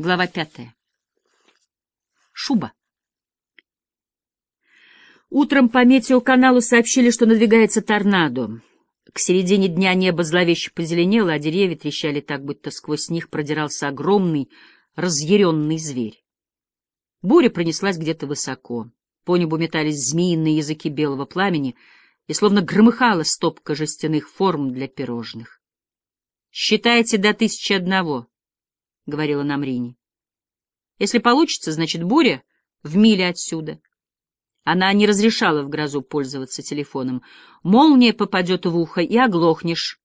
Глава пятая. Шуба. Утром по метеоканалу сообщили, что надвигается торнадо. К середине дня небо зловеще позеленело, а деревья трещали так, будто сквозь них продирался огромный, разъяренный зверь. Буря пронеслась где-то высоко. По небу метались змеиные языки белого пламени, и словно громыхала стопка жестяных форм для пирожных. «Считайте до тысячи одного», — говорила нам Рини. «Если получится, значит, буря в миле отсюда». Она не разрешала в грозу пользоваться телефоном. «Молния попадет в ухо и оглохнешь».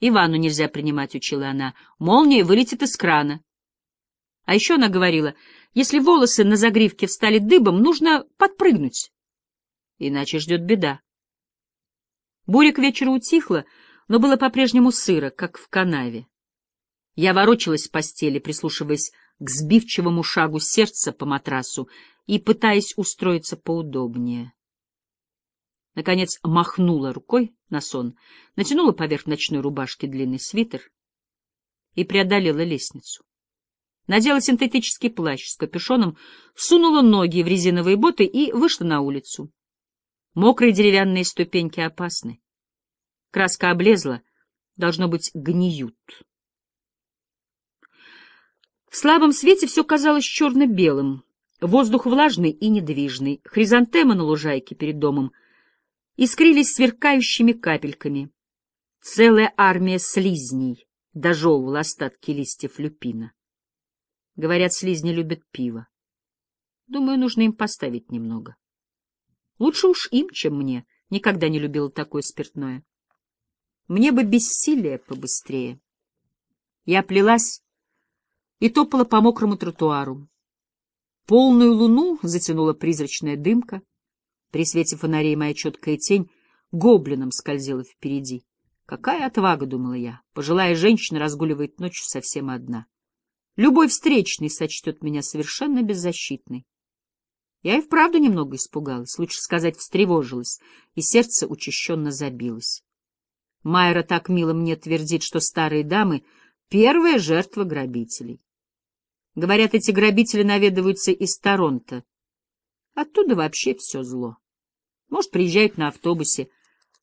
«И ванну нельзя принимать», — учила она. «Молния вылетит из крана». А еще она говорила, если волосы на загривке встали дыбом, нужно подпрыгнуть. Иначе ждет беда. Буря к вечеру утихла, но было по-прежнему сыро, как в канаве. Я ворочалась в постели, прислушиваясь к сбивчивому шагу сердца по матрасу и пытаясь устроиться поудобнее. Наконец махнула рукой на сон, натянула поверх ночной рубашки длинный свитер и преодолела лестницу. Надела синтетический плащ с капюшоном, сунула ноги в резиновые боты и вышла на улицу. Мокрые деревянные ступеньки опасны. Краска облезла, должно быть, гниют. В слабом свете все казалось черно-белым. Воздух влажный и недвижный. Хризантемы на лужайке перед домом искрились сверкающими капельками. Целая армия слизней дожевывала остатки листьев люпина. Говорят, слизни любят пиво. Думаю, нужно им поставить немного. Лучше уж им, чем мне. Никогда не любила такое спиртное. Мне бы бессилие побыстрее. Я плелась и топала по мокрому тротуару. Полную луну затянула призрачная дымка. При свете фонарей моя четкая тень гоблином скользила впереди. Какая отвага, — думала я, — пожилая женщина разгуливает ночью совсем одна. Любой встречный сочтет меня совершенно беззащитной. Я и вправду немного испугалась, лучше сказать, встревожилась, и сердце учащенно забилось. Майра так мило мне твердит, что старые дамы — первая жертва грабителей. Говорят, эти грабители наведываются из Торонто. Оттуда вообще все зло. Может, приезжают на автобусе,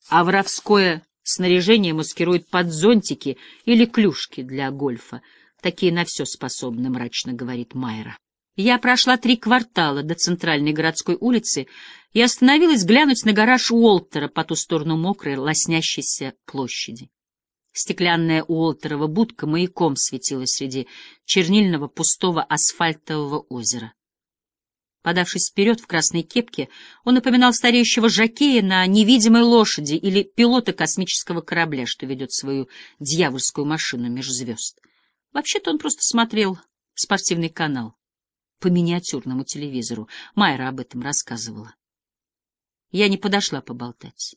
а воровское снаряжение маскируют под зонтики или клюшки для гольфа. Такие на все способны, мрачно говорит Майра. Я прошла три квартала до центральной городской улицы и остановилась глянуть на гараж Уолтера по ту сторону мокрой, лоснящейся площади. Стеклянная Уолтерова будка маяком светила среди чернильного пустого асфальтового озера. Подавшись вперед в красной кепке, он напоминал стареющего жакея на невидимой лошади или пилота космического корабля, что ведет свою дьявольскую машину меж звезд. Вообще-то он просто смотрел спортивный канал по миниатюрному телевизору. Майра об этом рассказывала. Я не подошла поболтать.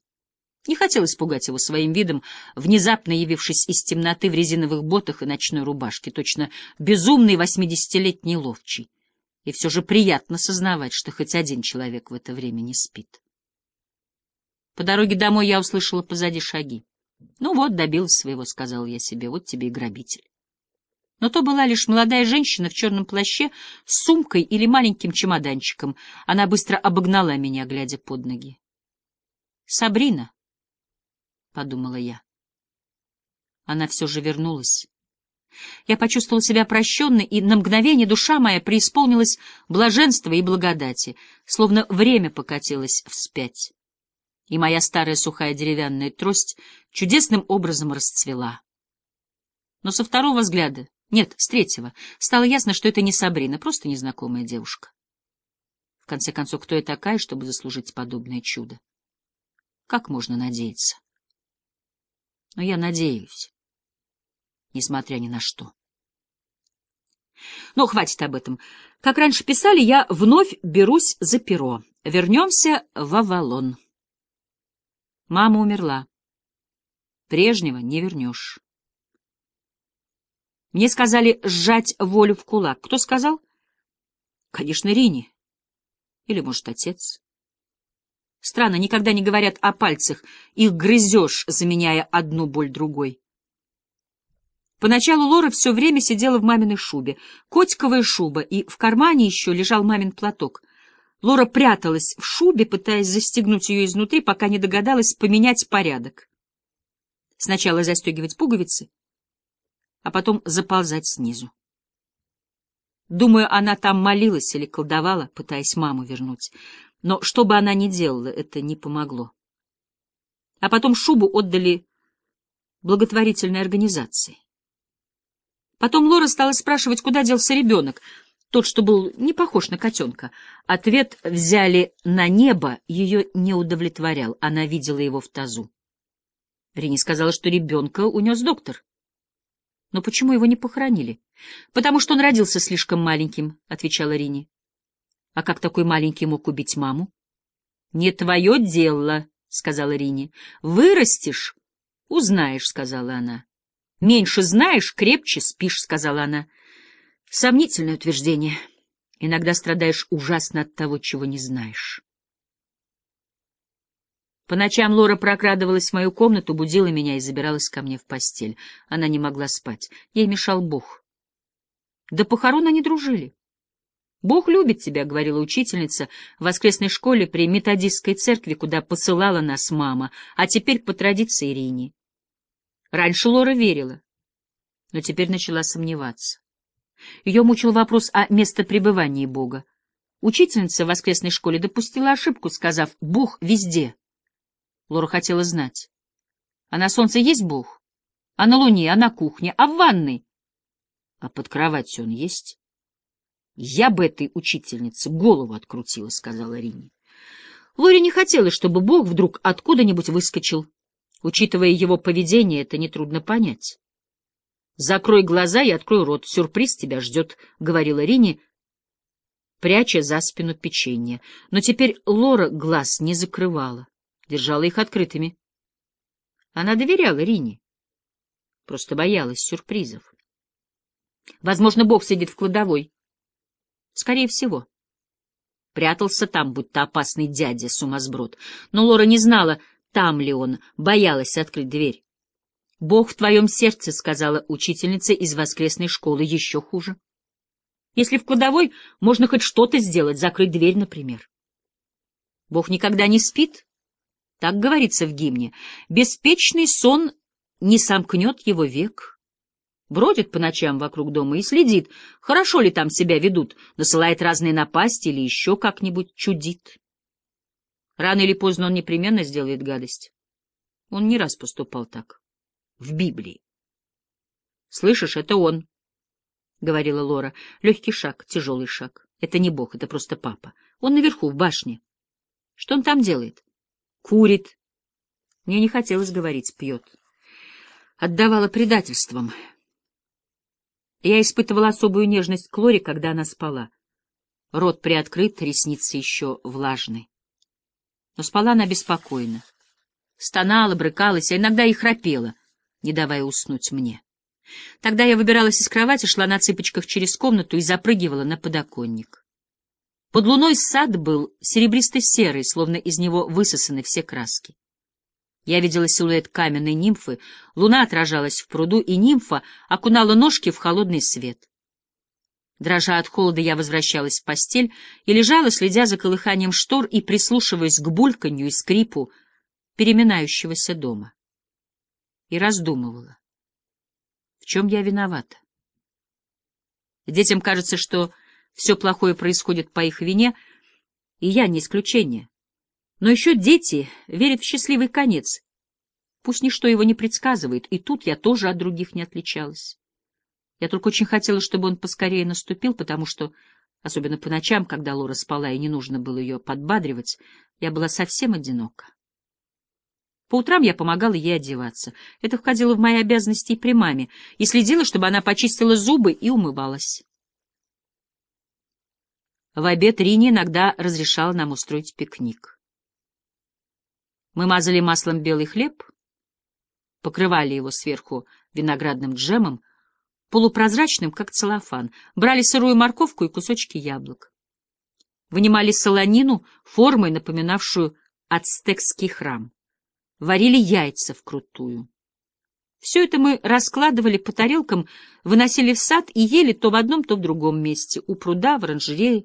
Не хотел испугать его своим видом, внезапно явившись из темноты в резиновых ботах и ночной рубашке, точно безумный восьмидесятилетний ловчий. И все же приятно сознавать, что хоть один человек в это время не спит. По дороге домой я услышала позади шаги. «Ну вот, добилась своего», — сказал я себе, — «вот тебе и грабитель». Но то была лишь молодая женщина в черном плаще с сумкой или маленьким чемоданчиком. Она быстро обогнала меня, глядя под ноги. «Сабрина», — подумала я. Она все же вернулась. Я почувствовала себя прощенной, и на мгновение душа моя преисполнилась блаженства и благодати, словно время покатилось вспять. И моя старая сухая деревянная трость чудесным образом расцвела. Но со второго взгляда, нет, с третьего, стало ясно, что это не Сабрина, просто незнакомая девушка. В конце концов, кто я такая, чтобы заслужить подобное чудо? Как можно надеяться? Но я надеюсь, несмотря ни на что. Но хватит об этом. Как раньше писали, я вновь берусь за перо. Вернемся в Авалон. Мама умерла. Прежнего не вернешь. Мне сказали сжать волю в кулак. Кто сказал? Конечно, Рини. Или, может, отец. Странно, никогда не говорят о пальцах, их грызешь, заменяя одну боль другой. Поначалу Лора все время сидела в маминой шубе, котиковая шуба, и в кармане еще лежал мамин платок. Лора пряталась в шубе, пытаясь застегнуть ее изнутри, пока не догадалась поменять порядок. Сначала застегивать пуговицы, а потом заползать снизу. Думаю, она там молилась или колдовала, пытаясь маму вернуть. Но что бы она ни делала, это не помогло. А потом шубу отдали благотворительной организации. Потом Лора стала спрашивать, куда делся ребенок, тот, что был не похож на котенка. Ответ «взяли на небо» ее не удовлетворял, она видела его в тазу. Рини сказала, что ребенка унес доктор. Но почему его не похоронили? — Потому что он родился слишком маленьким, — отвечала Рини. — А как такой маленький мог убить маму? — Не твое дело, — сказала Рини. — Вырастешь — узнаешь, — сказала она. — Меньше знаешь, крепче спишь, — сказала она. Сомнительное утверждение. Иногда страдаешь ужасно от того, чего не знаешь. По ночам Лора прокрадывалась в мою комнату, будила меня и забиралась ко мне в постель. Она не могла спать. Ей мешал Бог. До похорон они дружили. «Бог любит тебя», — говорила учительница в воскресной школе при методистской церкви, куда посылала нас мама, а теперь по традиции Ирине. Раньше Лора верила, но теперь начала сомневаться. Ее мучил вопрос о местопребывании Бога. Учительница в воскресной школе допустила ошибку, сказав «Бог везде». Лора хотела знать. А на солнце есть Бог? А на луне, а на кухне, а в ванной? А под кроватью он есть? Я бы этой учительнице голову открутила, — сказала Рине. Лоре не хотелось, чтобы Бог вдруг откуда-нибудь выскочил. Учитывая его поведение, это нетрудно понять. «Закрой глаза и открой рот. Сюрприз тебя ждет», — говорила Рине, пряча за спину печенье. Но теперь Лора глаз не закрывала, держала их открытыми. Она доверяла Рине, просто боялась сюрпризов. Возможно, Бог сидит в кладовой. Скорее всего. Прятался там, будто опасный дядя, сумасброд. Но Лора не знала, там ли он, боялась открыть дверь. «Бог в твоем сердце», — сказала учительница из воскресной школы, — еще хуже. Если в кладовой можно хоть что-то сделать, закрыть дверь, например. Бог никогда не спит, так говорится в гимне. Беспечный сон не сомкнет его век. Бродит по ночам вокруг дома и следит, хорошо ли там себя ведут, насылает разные напасти или еще как-нибудь чудит. Рано или поздно он непременно сделает гадость. Он не раз поступал так в Библии. «Слышишь, это он», — говорила Лора. «Легкий шаг, тяжелый шаг. Это не Бог, это просто папа. Он наверху, в башне. Что он там делает? Курит. Мне не хотелось говорить, пьет. Отдавала предательством. Я испытывала особую нежность к Лоре, когда она спала. Рот приоткрыт, ресницы еще влажны. Но спала она беспокойно. Стонала, брыкалась, а иногда и храпела — не давая уснуть мне. Тогда я выбиралась из кровати, шла на цыпочках через комнату и запрыгивала на подоконник. Под луной сад был серебристо-серый, словно из него высосаны все краски. Я видела силуэт каменной нимфы, луна отражалась в пруду, и нимфа окунала ножки в холодный свет. Дрожа от холода, я возвращалась в постель и лежала, следя за колыханием штор и прислушиваясь к бульканью и скрипу переминающегося дома и раздумывала. В чем я виновата? Детям кажется, что все плохое происходит по их вине, и я не исключение. Но еще дети верят в счастливый конец. Пусть ничто его не предсказывает, и тут я тоже от других не отличалась. Я только очень хотела, чтобы он поскорее наступил, потому что, особенно по ночам, когда Лора спала и не нужно было ее подбадривать, я была совсем одинока. По утрам я помогала ей одеваться. Это входило в мои обязанности и при маме, и следила, чтобы она почистила зубы и умывалась. В обед Рини иногда разрешала нам устроить пикник. Мы мазали маслом белый хлеб, покрывали его сверху виноградным джемом, полупрозрачным, как целлофан, брали сырую морковку и кусочки яблок. Вынимали солонину, формой напоминавшую ацтекский храм варили яйца вкрутую. Все это мы раскладывали по тарелкам, выносили в сад и ели то в одном, то в другом месте, у пруда, в оранжерее.